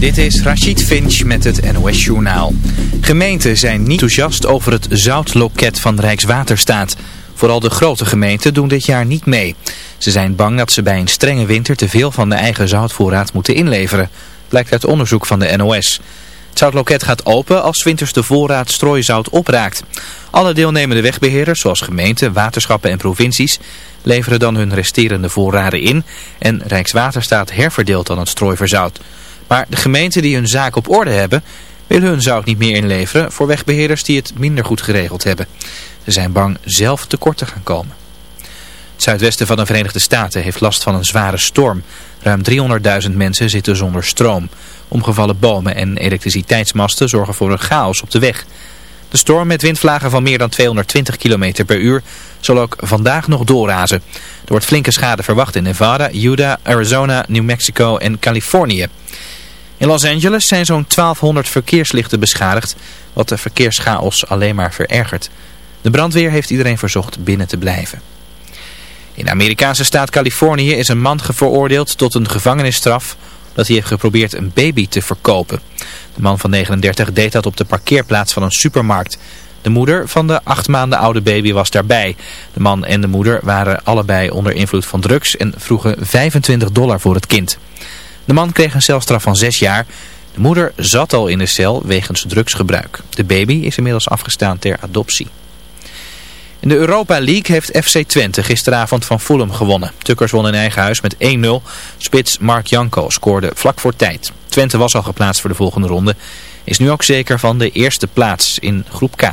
Dit is Rachid Finch met het NOS Journaal. Gemeenten zijn niet enthousiast over het zoutloket van Rijkswaterstaat. Vooral de grote gemeenten doen dit jaar niet mee. Ze zijn bang dat ze bij een strenge winter te veel van de eigen zoutvoorraad moeten inleveren. Blijkt uit onderzoek van de NOS. Het zoutloket gaat open als winters de voorraad strooizout opraakt. Alle deelnemende wegbeheerders, zoals gemeenten, waterschappen en provincies, leveren dan hun resterende voorraden in en Rijkswaterstaat herverdeelt dan het strooiverzout. Maar de gemeenten die hun zaak op orde hebben, willen hun zout niet meer inleveren voor wegbeheerders die het minder goed geregeld hebben. Ze zijn bang zelf tekort te gaan komen. Het zuidwesten van de Verenigde Staten heeft last van een zware storm. Ruim 300.000 mensen zitten zonder stroom. Omgevallen bomen en elektriciteitsmasten zorgen voor een chaos op de weg. De storm met windvlagen van meer dan 220 km per uur zal ook vandaag nog doorrazen. Er wordt flinke schade verwacht in Nevada, Utah, Arizona, New Mexico en Californië. In Los Angeles zijn zo'n 1200 verkeerslichten beschadigd, wat de verkeerschaos alleen maar verergert. De brandweer heeft iedereen verzocht binnen te blijven. In de Amerikaanse staat Californië is een man veroordeeld tot een gevangenisstraf dat hij heeft geprobeerd een baby te verkopen. De man van 39 deed dat op de parkeerplaats van een supermarkt. De moeder van de acht maanden oude baby was daarbij. De man en de moeder waren allebei onder invloed van drugs en vroegen 25 dollar voor het kind. De man kreeg een celstraf van 6 jaar. De moeder zat al in de cel wegens drugsgebruik. De baby is inmiddels afgestaan ter adoptie. In de Europa League heeft FC Twente gisteravond van Fulham gewonnen. Tukkers won in eigen huis met 1-0. Spits Mark Janko scoorde vlak voor tijd. Twente was al geplaatst voor de volgende ronde. Is nu ook zeker van de eerste plaats in groep K.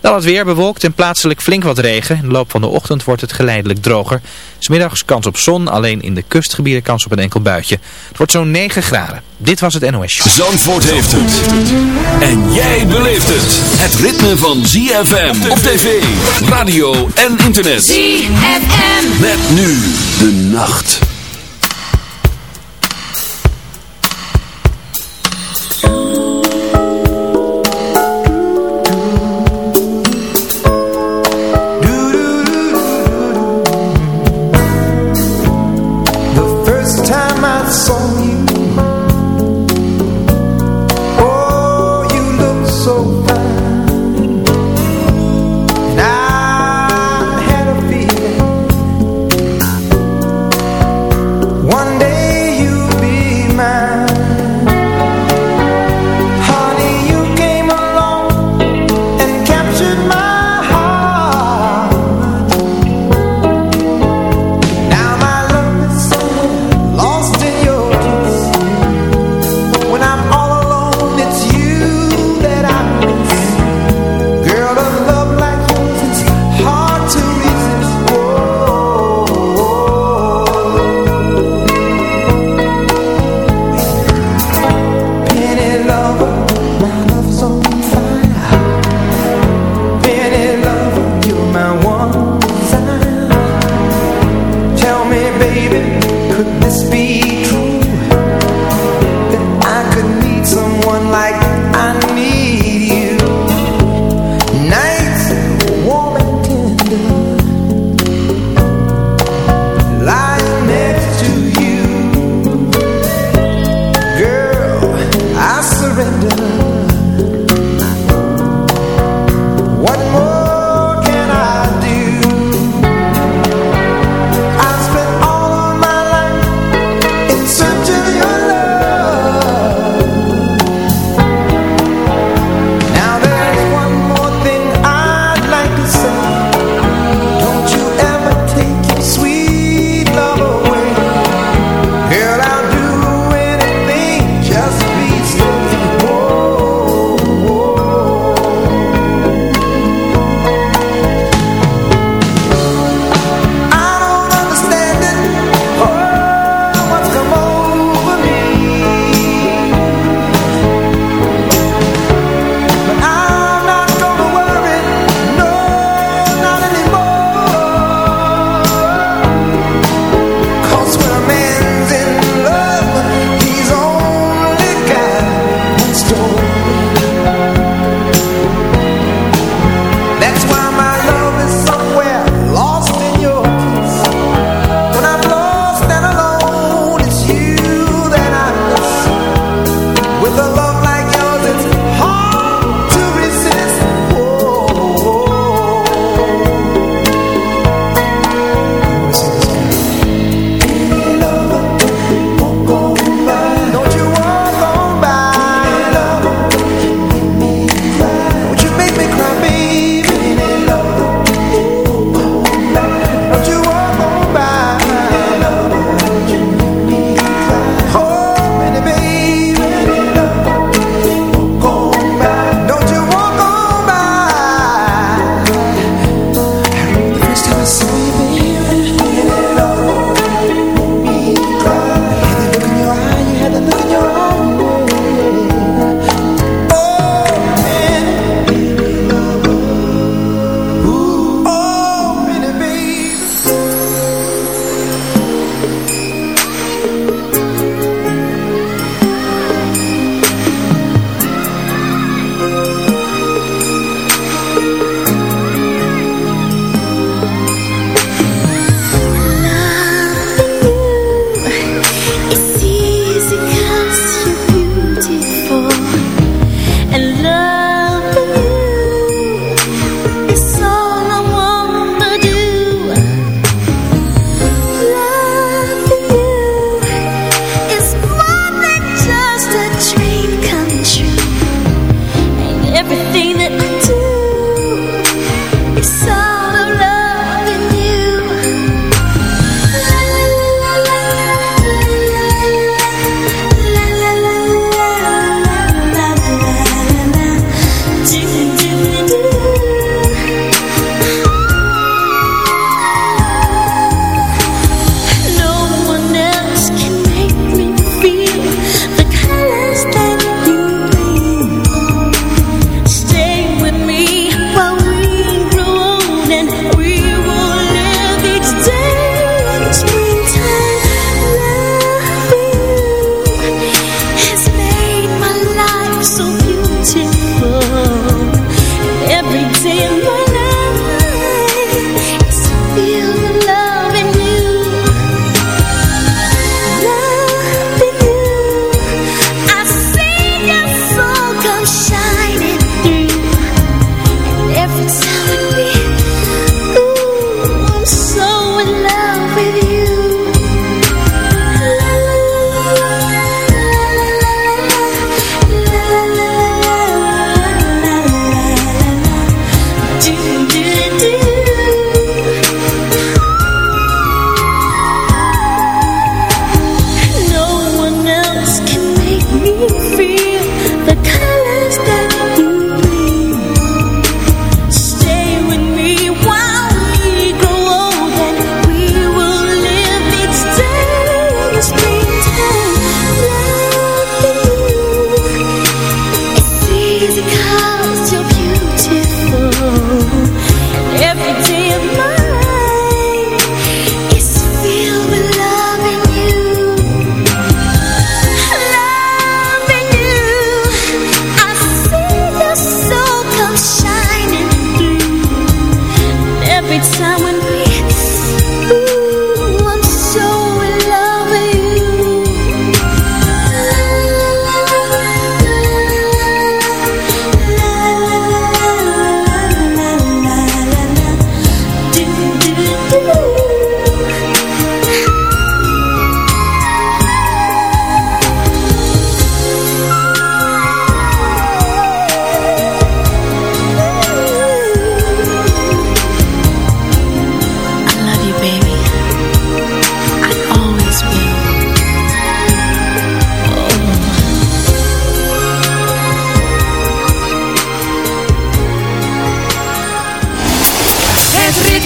Dan het weer bewolkt en plaatselijk flink wat regen. In de loop van de ochtend wordt het geleidelijk droger. Smiddags kans op zon, alleen in de kustgebieden kans op een enkel buitje. Het wordt zo'n 9 graden. Dit was het NOS Show. Zandvoort heeft het. En jij beleeft het. Het ritme van ZFM op tv, radio en internet. ZFM. Met nu de nacht.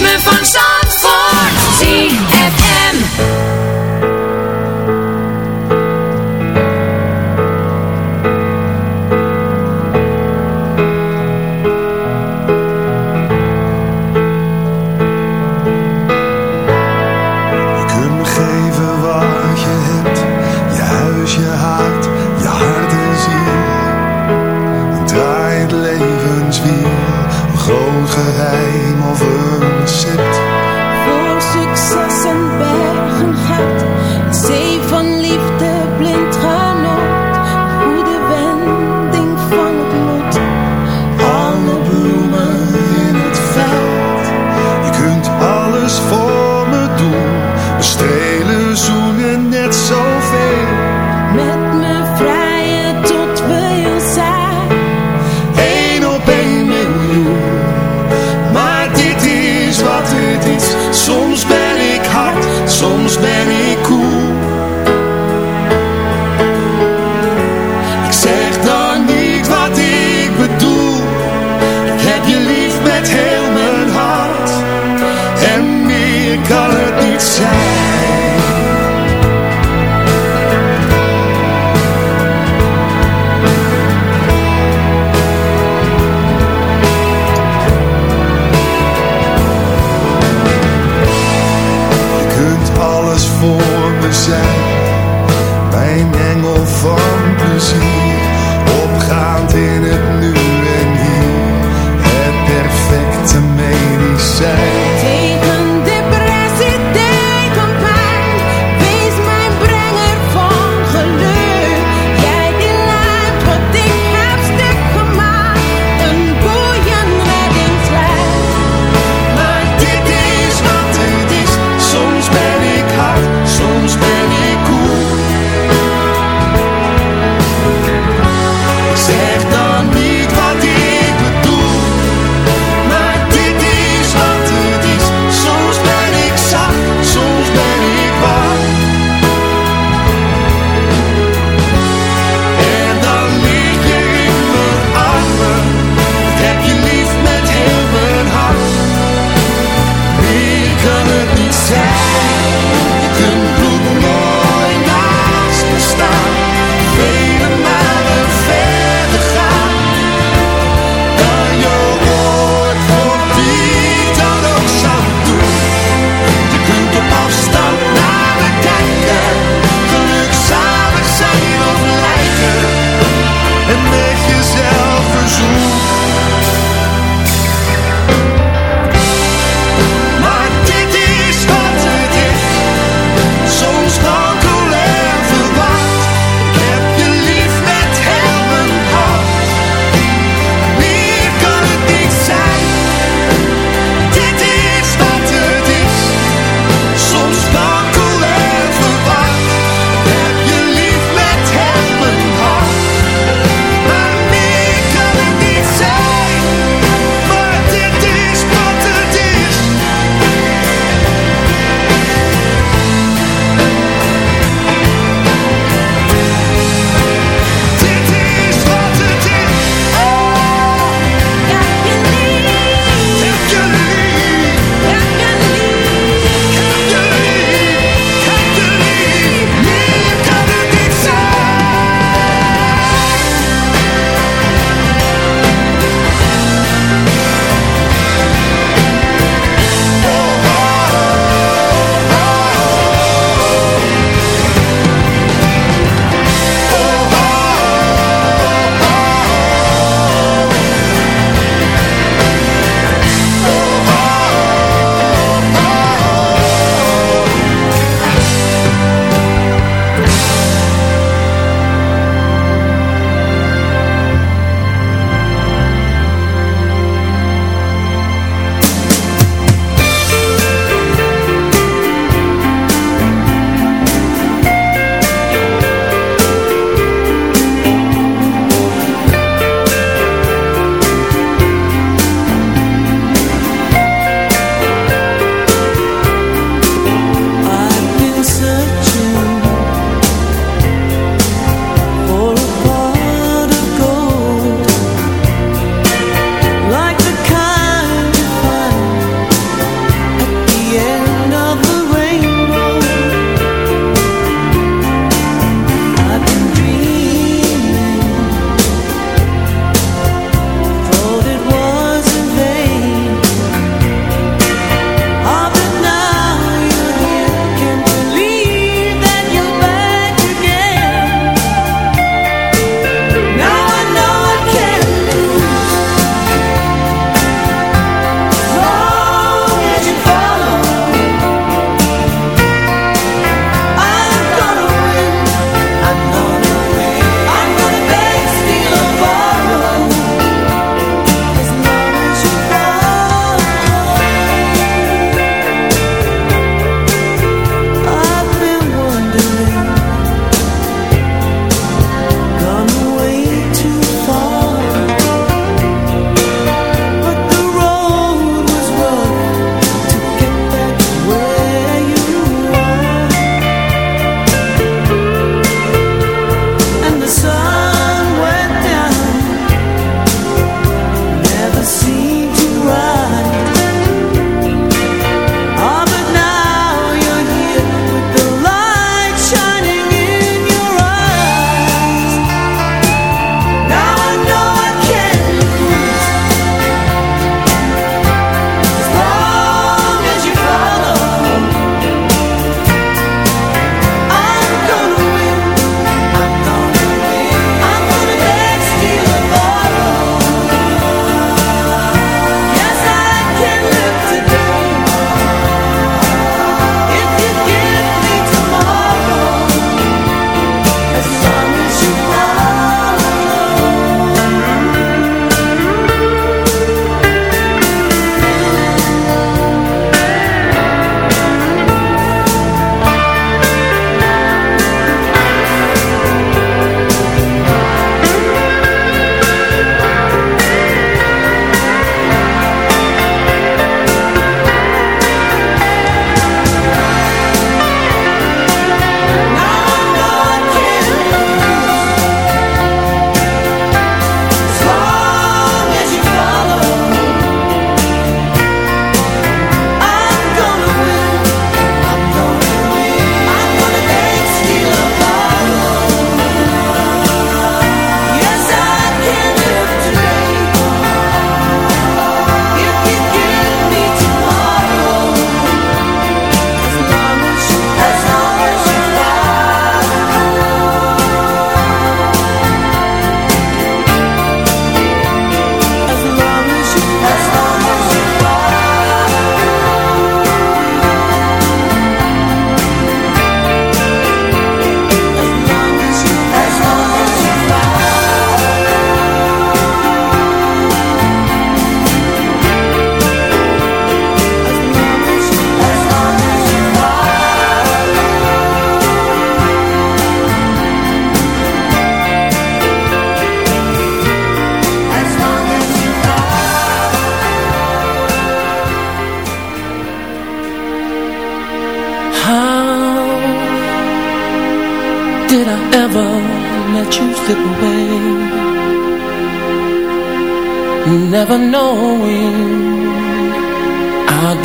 me van.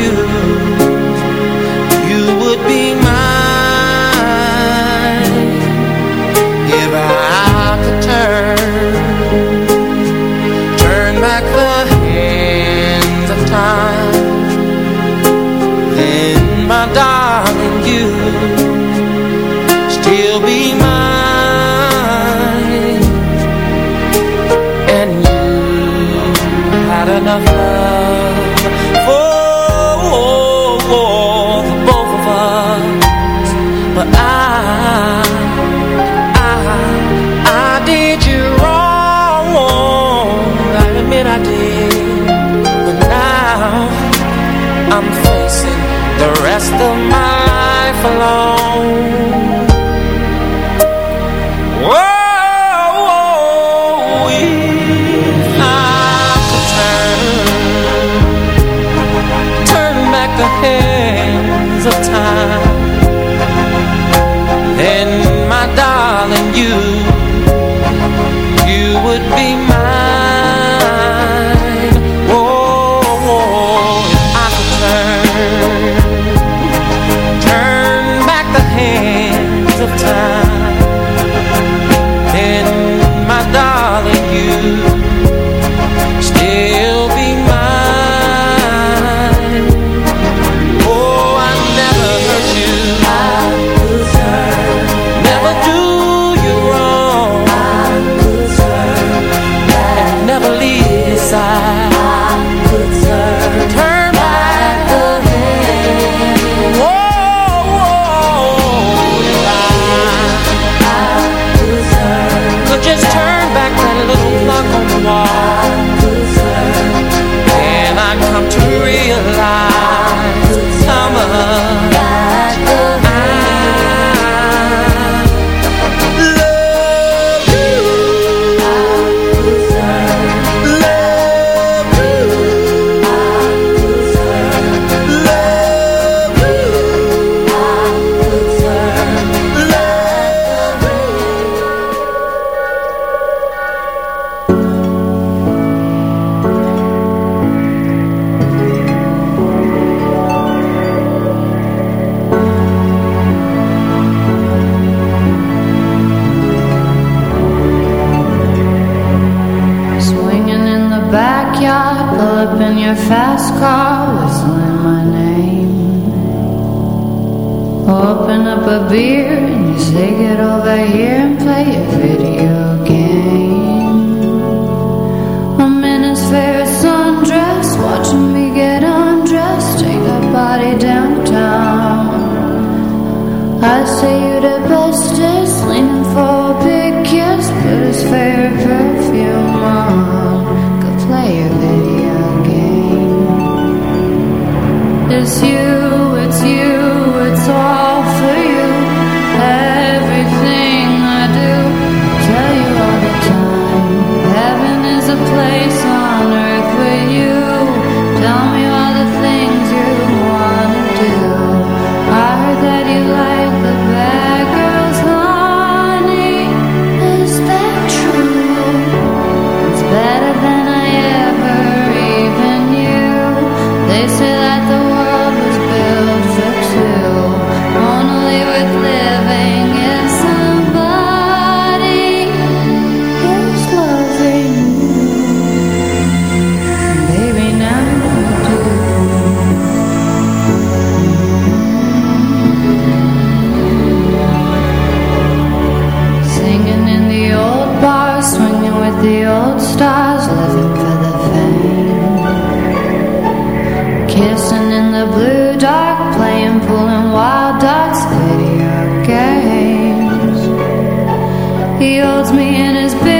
You rest of my life alone. in your fast car whistling my name. Open up a beer and you say get over here and play a video game. I'm in his favorite sundress, watching me get undressed, take a body downtown. I say you're the bestest, leaning for a big kiss, but his favorite place He holds me in his bed.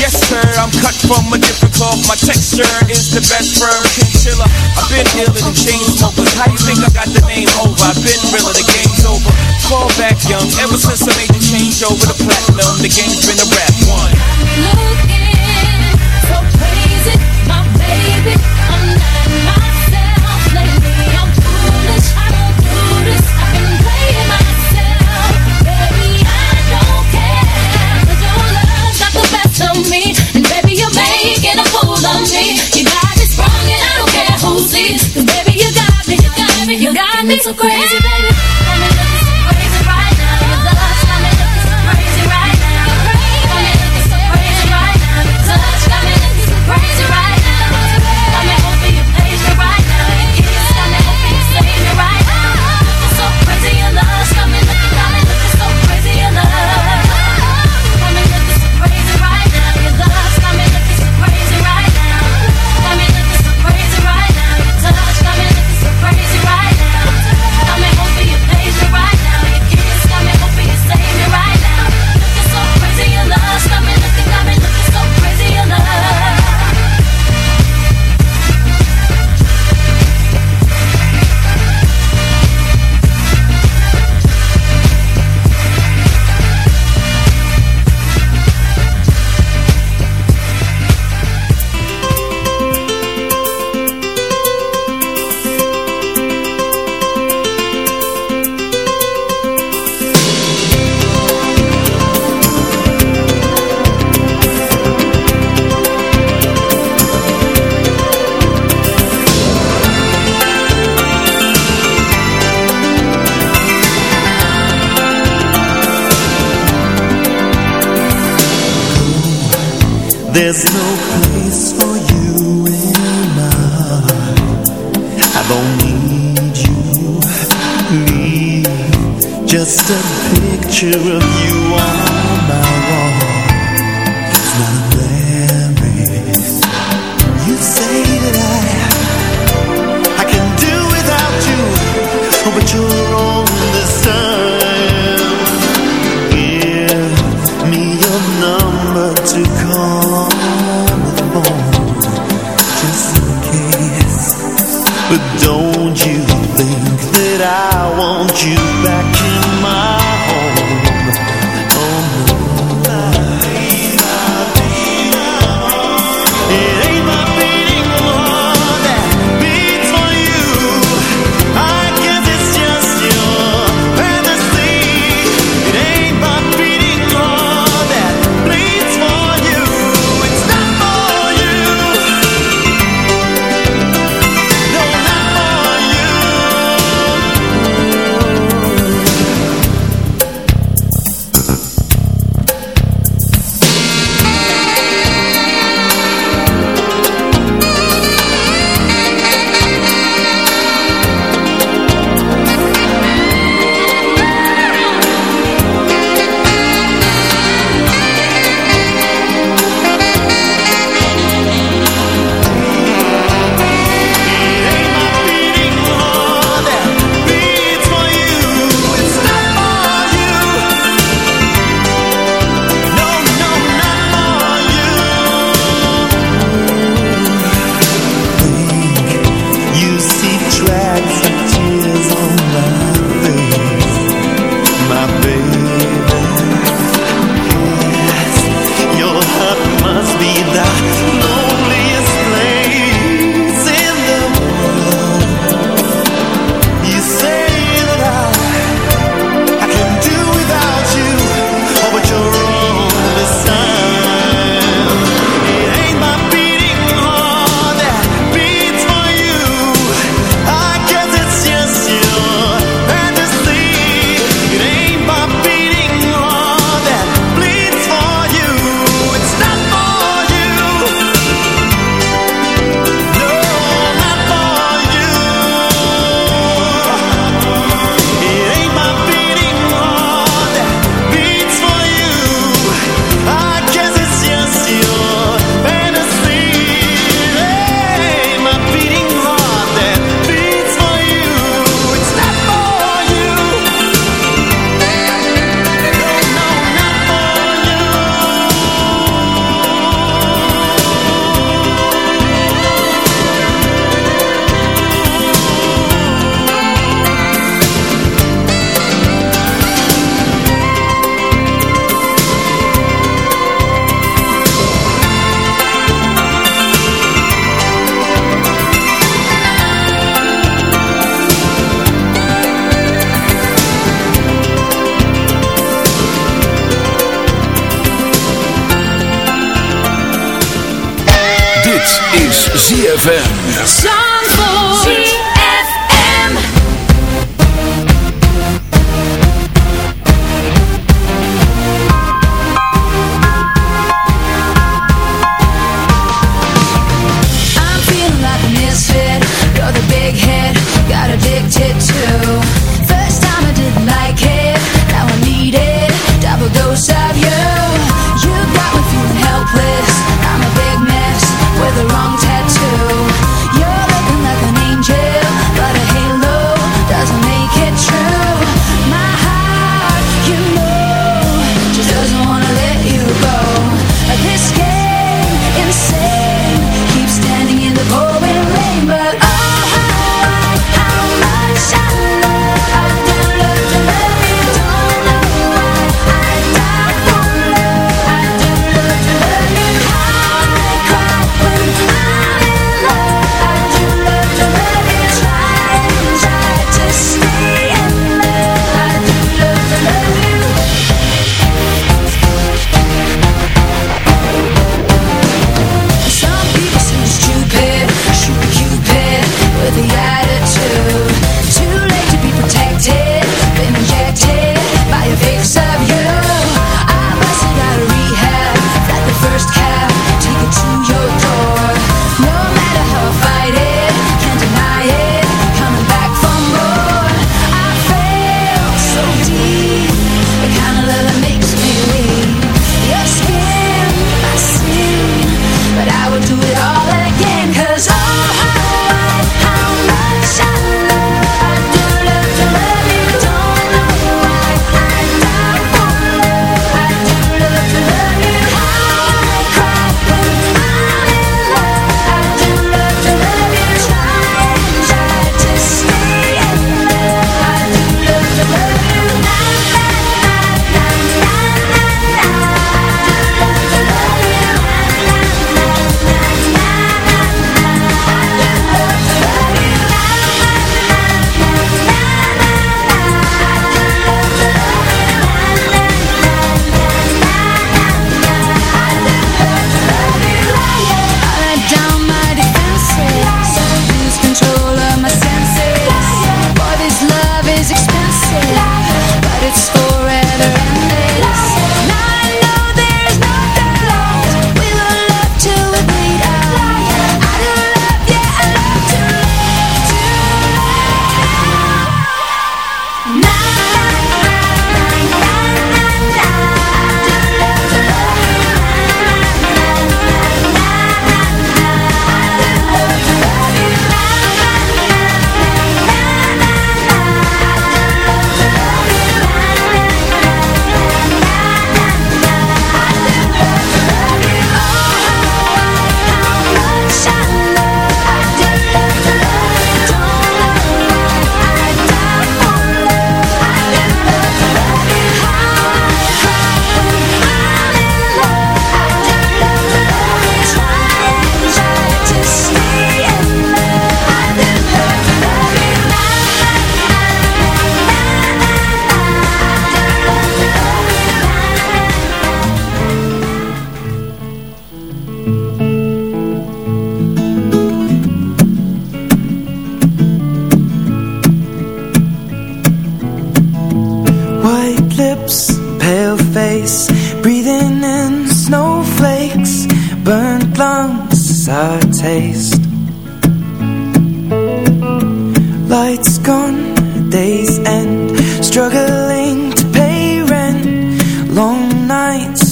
Yes, sir, I'm cut from a different cloth. My texture is the best firm chinchilla. I've been dealing in chain smokers. How you think I got the name over? I've been realer, the game's over. Fall back young, ever since I made the change over the platinum, the game's been a rap one. Looking so crazy, my baby.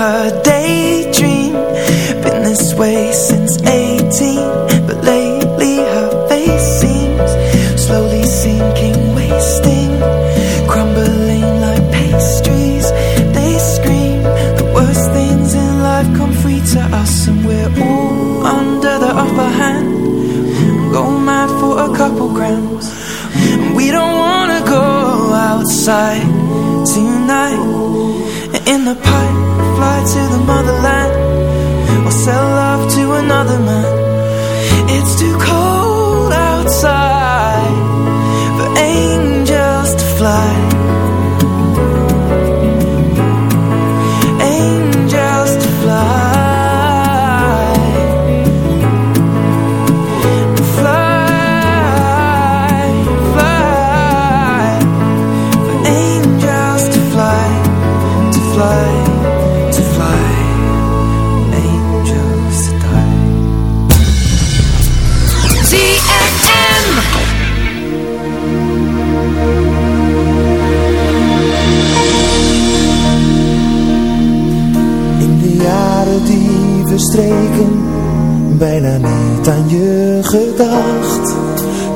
her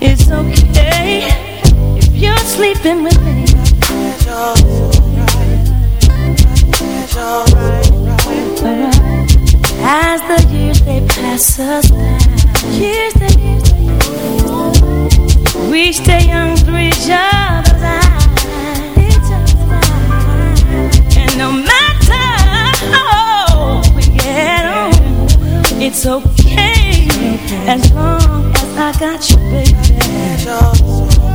It's okay if you're sleeping with me. As the years they pass us by, years they years we stay young through each other's eyes. And no matter how we get on, it's okay as long. I got you, baby.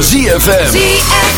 ZFM. ZFM.